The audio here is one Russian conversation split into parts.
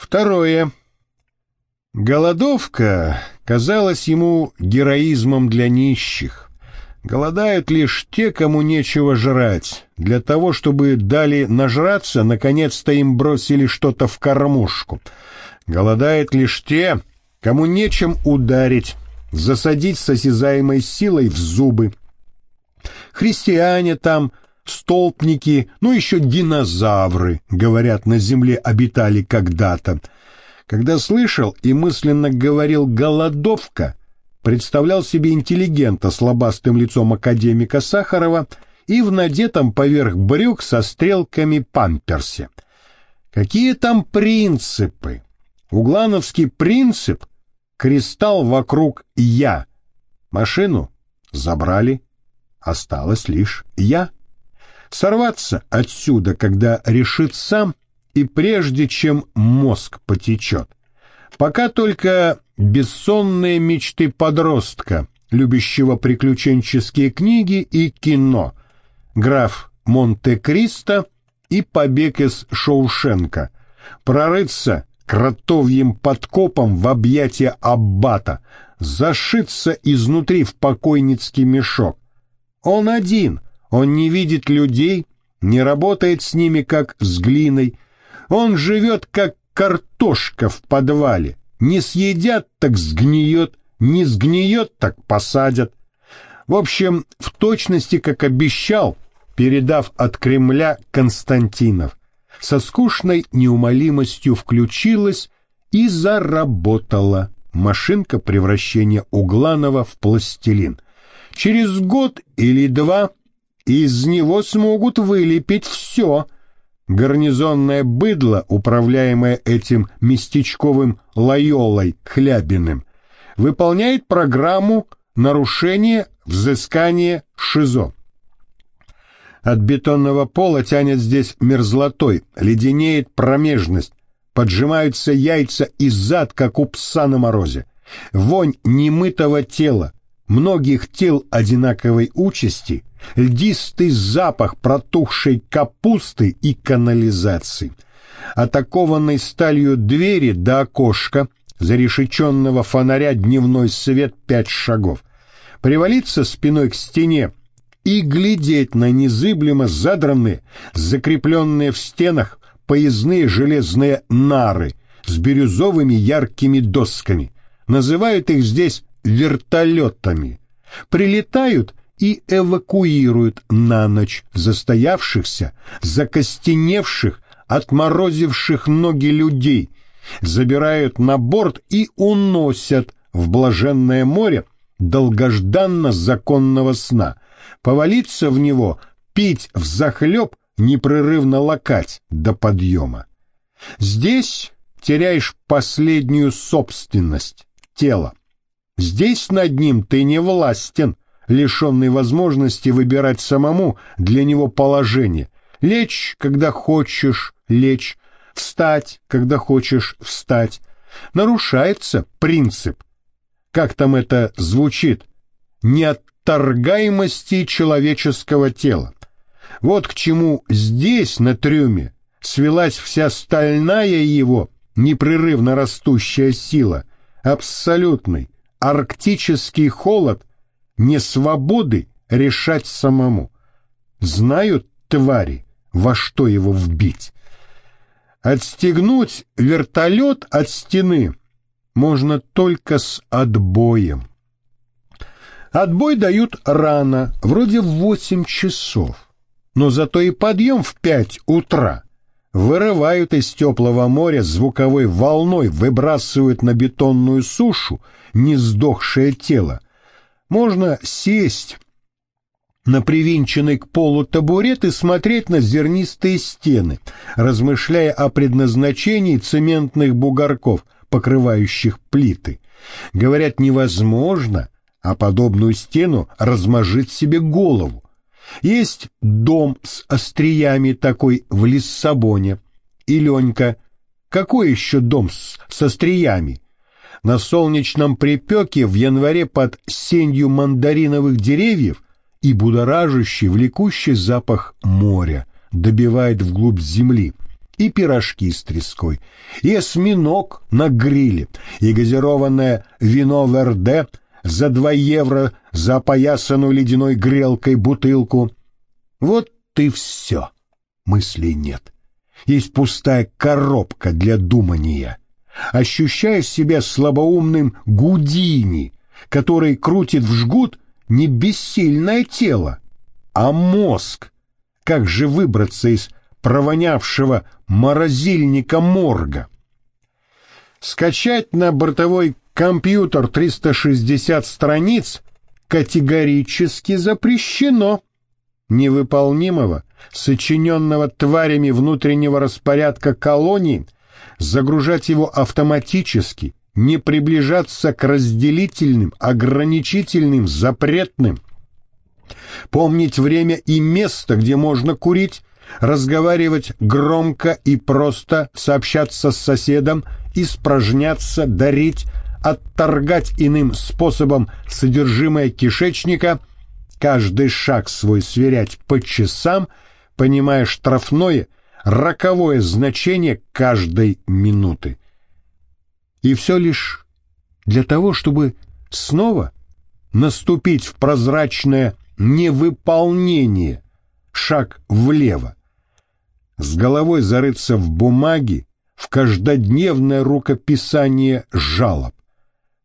Второе. Голодовка казалась ему героизмом для нищих. Голодают лишь те, кому нечего жрать. Для того, чтобы дали нажраться, наконец-то им бросили что-то в кормушку. Голодают лишь те, кому нечем ударить, засадить с осязаемой силой в зубы. Христиане там, столпники, ну еще динозавры, говорят, на земле обитали когда-то. Когда слышал и мысленно говорил «голодовка», представлял себе интеллигента с лобастым лицом академика Сахарова и в надетом поверх брюк со стрелками памперсе. Какие там принципы? Углановский принцип — кристалл вокруг «я». Машину забрали, осталось лишь «я». Сорваться отсюда, когда решит сам, и прежде чем мозг потечет. Пока только бессонные мечты подростка, любящего приключенческие книги и кино, граф Монте-Кристо и побег из Шоушенка, прорыться кротовьим подкопом в объятия аббата, зашиться изнутри в покойницкий мешок. Он один, он не видит людей, не работает с ними, как с глиной, он живет, как картошка в подвале, не съедят, так сгниет, не сгниет, так посадят. В общем, в точности, как обещал, передав от Кремля Константинов со скучной неумолимостью включилась и заработала машинка превращения Угланова в пластилин. Через год или два из него смогут вылепить все. Гарнизонное быдло, управляемое этим местечковым Лайолой Хлябиным, выполняет программу нарушения взыскания ШИЗО. От бетонного пола тянет здесь мерзлотой, леденеет промежность, поджимаются яйца и зад, как у пса на морозе. Вонь немытого тела, многих тел одинаковой участи, льдистый запах протухшей капусты и канализации. Атакованной сталью двери до окошка, зарешеченного фонаря дневной свет пять шагов. Привалиться спиной к стене, и глядеть на незыблемо задранные, закрепленные в стенах поездные железные нары с бирюзовыми яркими досками. Называют их здесь вертолетами. Прилетают и эвакуируют на ночь застоявшихся, закостеневших, отморозивших ноги людей, забирают на борт и уносят в блаженное море долгожданно законного сна — повалиться в него, пить в захлеб, непрерывно лакать до подъема. Здесь теряешь последнюю собственность, тело. Здесь над ним ты не властен, лишенный возможности выбирать самому для него положение. Лечь, когда хочешь лечь, встать, когда хочешь встать. Нарушается принцип. Как там это звучит? Не от неотторгаемости человеческого тела. Вот к чему здесь, на трюме, свелась вся стальная его непрерывно растущая сила, абсолютный арктический холод, несвободы решать самому. Знают твари, во что его вбить. Отстегнуть вертолет от стены можно только с отбоем. Отбой дают рано, вроде в восемь часов, но зато и подъем в пять утра. Вырывают из теплого моря звуковой волной, выбрасывают на бетонную сушу не сдохшее тело. Можно сесть на привинченный к полу табурет и смотреть на зернистые стены, размышляя о предназначении цементных бугорков, покрывающих плиты. Говорят, невозможно — а подобную стену размажить себе голову. Есть дом с остриями такой в Лиссабоне. И Ленька, какой еще дом с, с остриями? На солнечном припеке в январе под сенью мандариновых деревьев и будоражащий, влекущий запах моря добивает вглубь земли. и пирожки с треской, и осьминог на гриле, и газированное вино Верде за два евро за опоясанную ледяной грелкой бутылку. Вот ты все. Мыслей нет. Есть пустая коробка для думания. Ощущаешь себя слабоумным Гудини, который крутит в жгут не бессильное тело, а мозг. Как же выбраться из провонявшего морозильника морга? Скачать на бортовой компьютер 360 страниц категорически запрещено. Невыполнимого, сочиненного тварями внутреннего распорядка колонии, загружать его автоматически, не приближаться к разделительным, ограничительным, запретным. Помнить время и место, где можно курить, разговаривать громко и просто, сообщаться с соседом, испражняться, дарить, отторгать иным способом содержимое кишечника, каждый шаг свой сверять по часам, понимая штрафное, роковое значение каждой минуты. И все лишь для того, чтобы снова наступить в прозрачное невыполнение, шаг влево, с головой зарыться в бумаги, в каждодневное рукописание жалоб,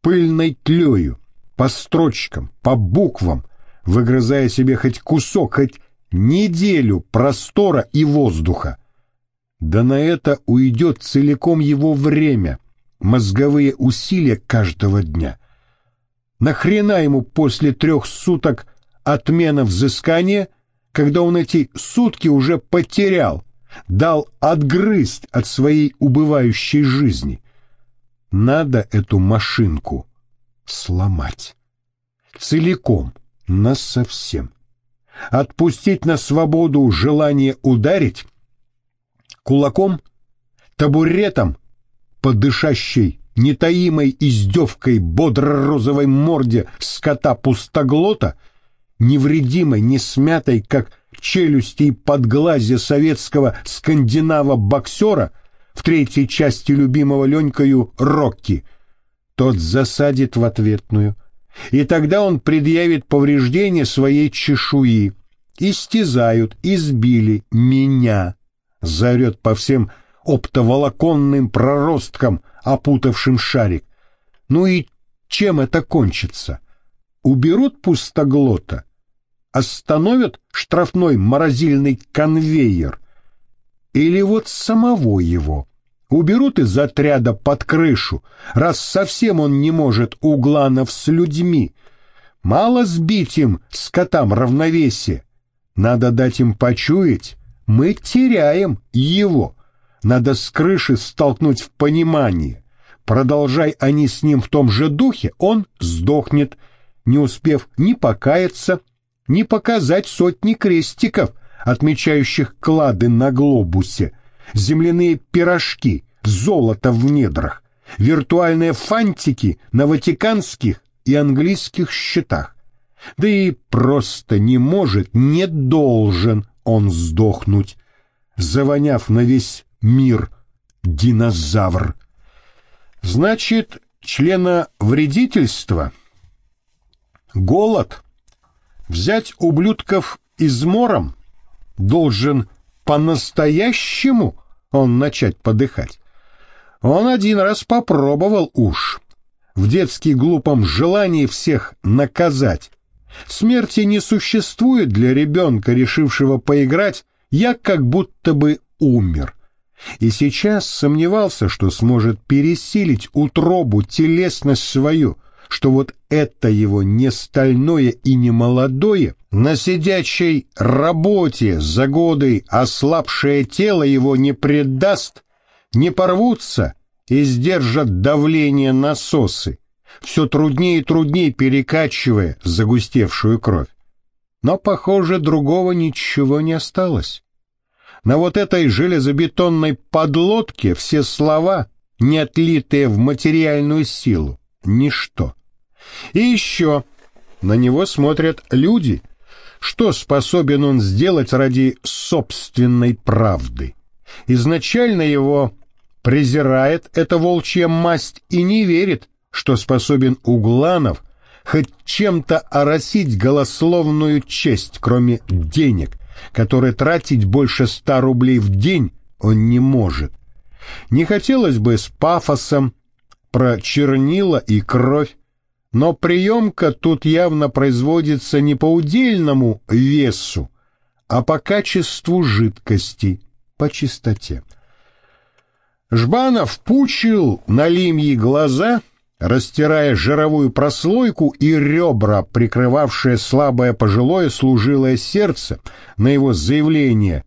пыльной тлею, по строчкам, по буквам, выгрызая себе хоть кусок, хоть неделю простора и воздуха. Да на это уйдет целиком его время, мозговые усилия каждого дня. Нахрена ему после трех суток отмена взыскания, когда он эти сутки уже потерял, дал отгрызть от своей убывающей жизни? Надо эту машинку сломать. Целиком, насовсем. Отпустить на свободу желание ударить кулаком, табуретом, подышащей нетаимой издевкой бодро-розовой морде скота-пустоглота, невредимой, не смятой, как челюсти и подглазье советского скандинава-боксера, в третьей части любимого Ленькою Рокки, тот засадит в ответную, и тогда он предъявит повреждение своей чешуи. Истязают, избили меня, заорет по всем оптоволоконным проросткам, опутавшим шарик. Ну и чем это кончится? Уберут пустоглота? Остановят штрафной морозильный конвейер? Или вот самого его уберут из отряда под крышу, раз совсем он не может угланов с людьми? Мало сбить им, скотам, равновесие. Надо дать им почуять, мы теряем его. Надо с крыши столкнуть в понимание. Продолжай они с ним в том же духе, он сдохнет, не успев ни покаяться, ни показать сотни крестиков, отмечающих клады на глобусе, земляные пирожки, золото в недрах, виртуальные фантики на ватиканских и английских счетах. Да и просто не может, не должен он сдохнуть, завоняв на весь мир динозавр. Значит, члена вредительства, голод, взять ублюдков измором, должен по-настоящему он начать подыхать. Он один раз попробовал уж, в детски глупом желании всех наказать. Смерти не существует для ребенка, решившего поиграть, я как будто бы умер. И сейчас сомневался, что сможет пересилить утробу, телесность свою, что вот это его не стальное и не молодое, на сидячей работе за годы ослабшее тело его не предаст, не порвутся и сдержат давление насосы, все труднее и труднее перекачивая загустевшую кровь. Но, похоже, другого ничего не осталось. На вот этой железобетонной подлодке все слова, не отлитые в материальную силу, ничто. И еще на него смотрят люди. Что способен он сделать ради собственной правды? Изначально его презирает эта волчья масть и не верит, что способен Угланов хоть чем-то оросить голословную честь, кроме денег, которые тратить больше ста рублей в день он не может. Не хотелось бы с пафосом про чернила и кровь, но приемка тут явно производится не по удельному весу, а по качеству жидкости, по чистоте. Жбанов пучил на лимьи глаза, растирая жировую прослойку и ребра, прикрывавшие слабое пожилое служилое сердце на его заявление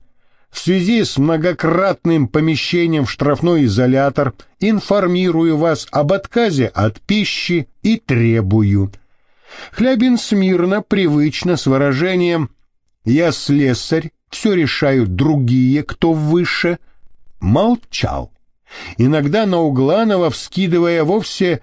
в связи с многократным помещением в штрафной изолятор информирую вас об отказе от пищи и требую. Хлябин смирно, привычно, с выражением «Я слесарь, все решают другие, кто выше», молчал. Иногда на Угланова вскидывая вовсе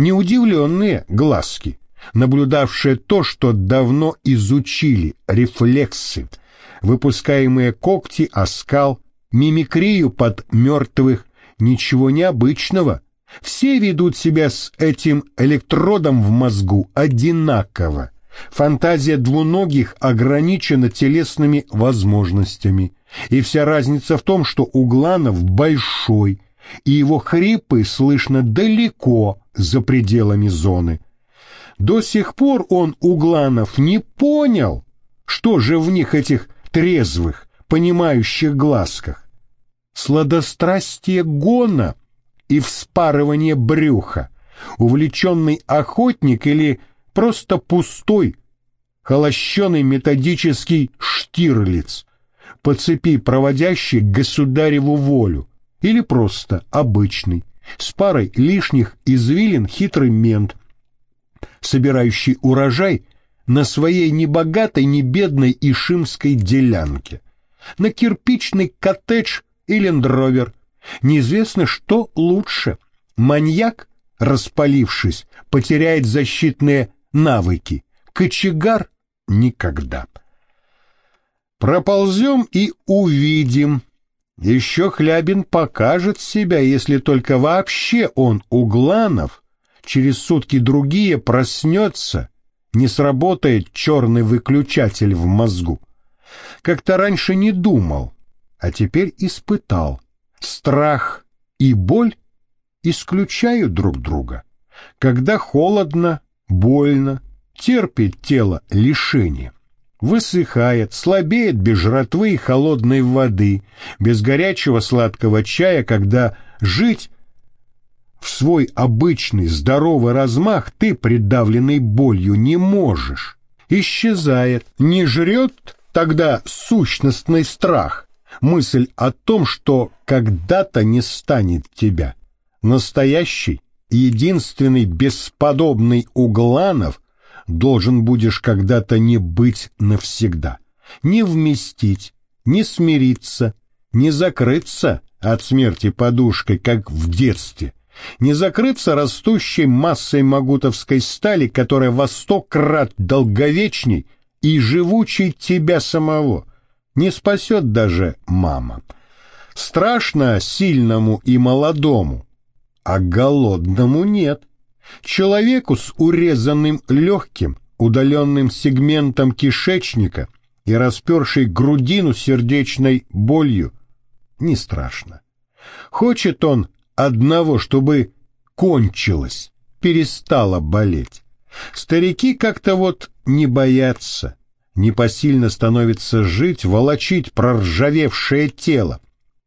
неудивленные глазки, наблюдавшие то, что давно изучили, рефлексы — выпускаемые когти, оскал, мимикрию под мертвых, ничего необычного. Все ведут себя с этим электродом в мозгу одинаково. Фантазия двуногих ограничена телесными возможностями, и вся разница в том, что Угланов большой, и его хрипы слышно далеко за пределами зоны. До сих пор он, Угланов, не понял, что же в них этих трезвых, понимающих глазках. Сладострастие гона и вспарывание брюха, увлеченный охотник или просто пустой, холощеный методический штирлиц, по цепи проводящий государеву волю, или просто обычный, с парой лишних извилин хитрый мент, собирающий урожай на своей небогатой, ни бедной ишимской делянке, на кирпичный коттедж и лендровер. Неизвестно, что лучше. Маньяк, распалившись, потеряет защитные навыки. Кочегар — никогда. Проползем и увидим. Еще Хлябин покажет себя, если только вообще он, Угланов, через сутки другие проснется не сработает черный выключатель в мозгу. Как-то раньше не думал, а теперь испытал. Страх и боль исключают друг друга. Когда холодно, больно, терпит тело лишение. Высыхает, слабеет без жратвы и холодной воды, без горячего сладкого чая, когда жить в свой обычный здоровый размах ты, придавленный болью, не можешь. Исчезает, не жрет тогда сущностный страх, мысль о том, что когда-то не станет тебя. Настоящий, единственный бесподобный Угланов должен будешь когда-то не быть навсегда, не вместить, не смириться, не закрыться от смерти подушкой, как в детстве, не закрыться растущей массой магутовской стали, которая во сто крат долговечней и живучей тебя самого, не спасет даже мама. Страшно сильному и молодому, а голодному нет. Человеку с урезанным легким, удаленным сегментом кишечника и распершей грудину сердечной болью не страшно. Хочет он одного, чтобы кончилось, перестало болеть. Старики как-то вот не боятся, непосильно становится жить, волочить проржавевшее тело.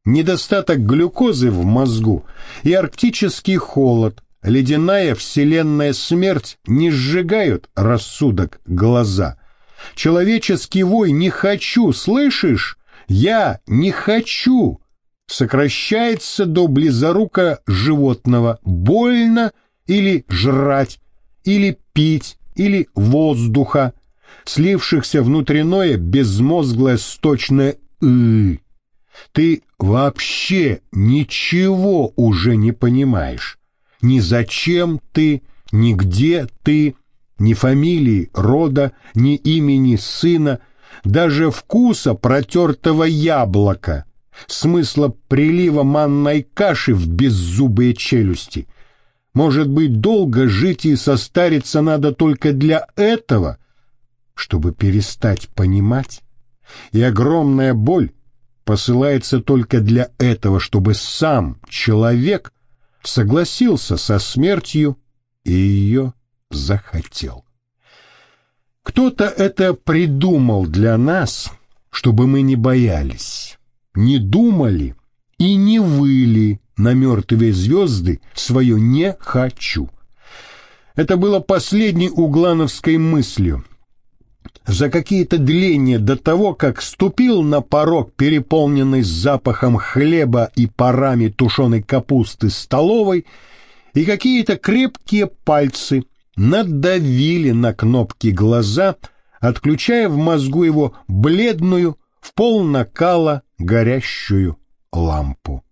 Недостаток глюкозы в мозгу и арктический холод, ледяная вселенная смерть не сжигают рассудок глаза. Человеческий вой «не хочу», слышишь? Я не хочу сокращается до близорука животного, больно или жрать, или пить, или воздуха, слившихся внутреннее безмозглое сточное «ы». Ты вообще ничего уже не понимаешь. Ни зачем ты, ни где ты, ни фамилии, рода, ни имени сына, даже вкуса протертого яблока — смысла прилива манной каши в беззубые челюсти. Может быть, долго жить и состариться надо только для этого, чтобы перестать понимать? И огромная боль посылается только для этого, чтобы сам человек согласился со смертью и ее захотел. Кто-то это придумал для нас, чтобы мы не боялись, не думали и не выли на мертвые звезды свое «не хочу». Это было последней углановской мыслью. За какие-то дления до того, как ступил на порог, переполненный запахом хлеба и парами тушеной капусты столовой, и какие-то крепкие пальцы надавили на кнопки глаза, отключая в мозгу его бледную, в пол накала горящую лампу.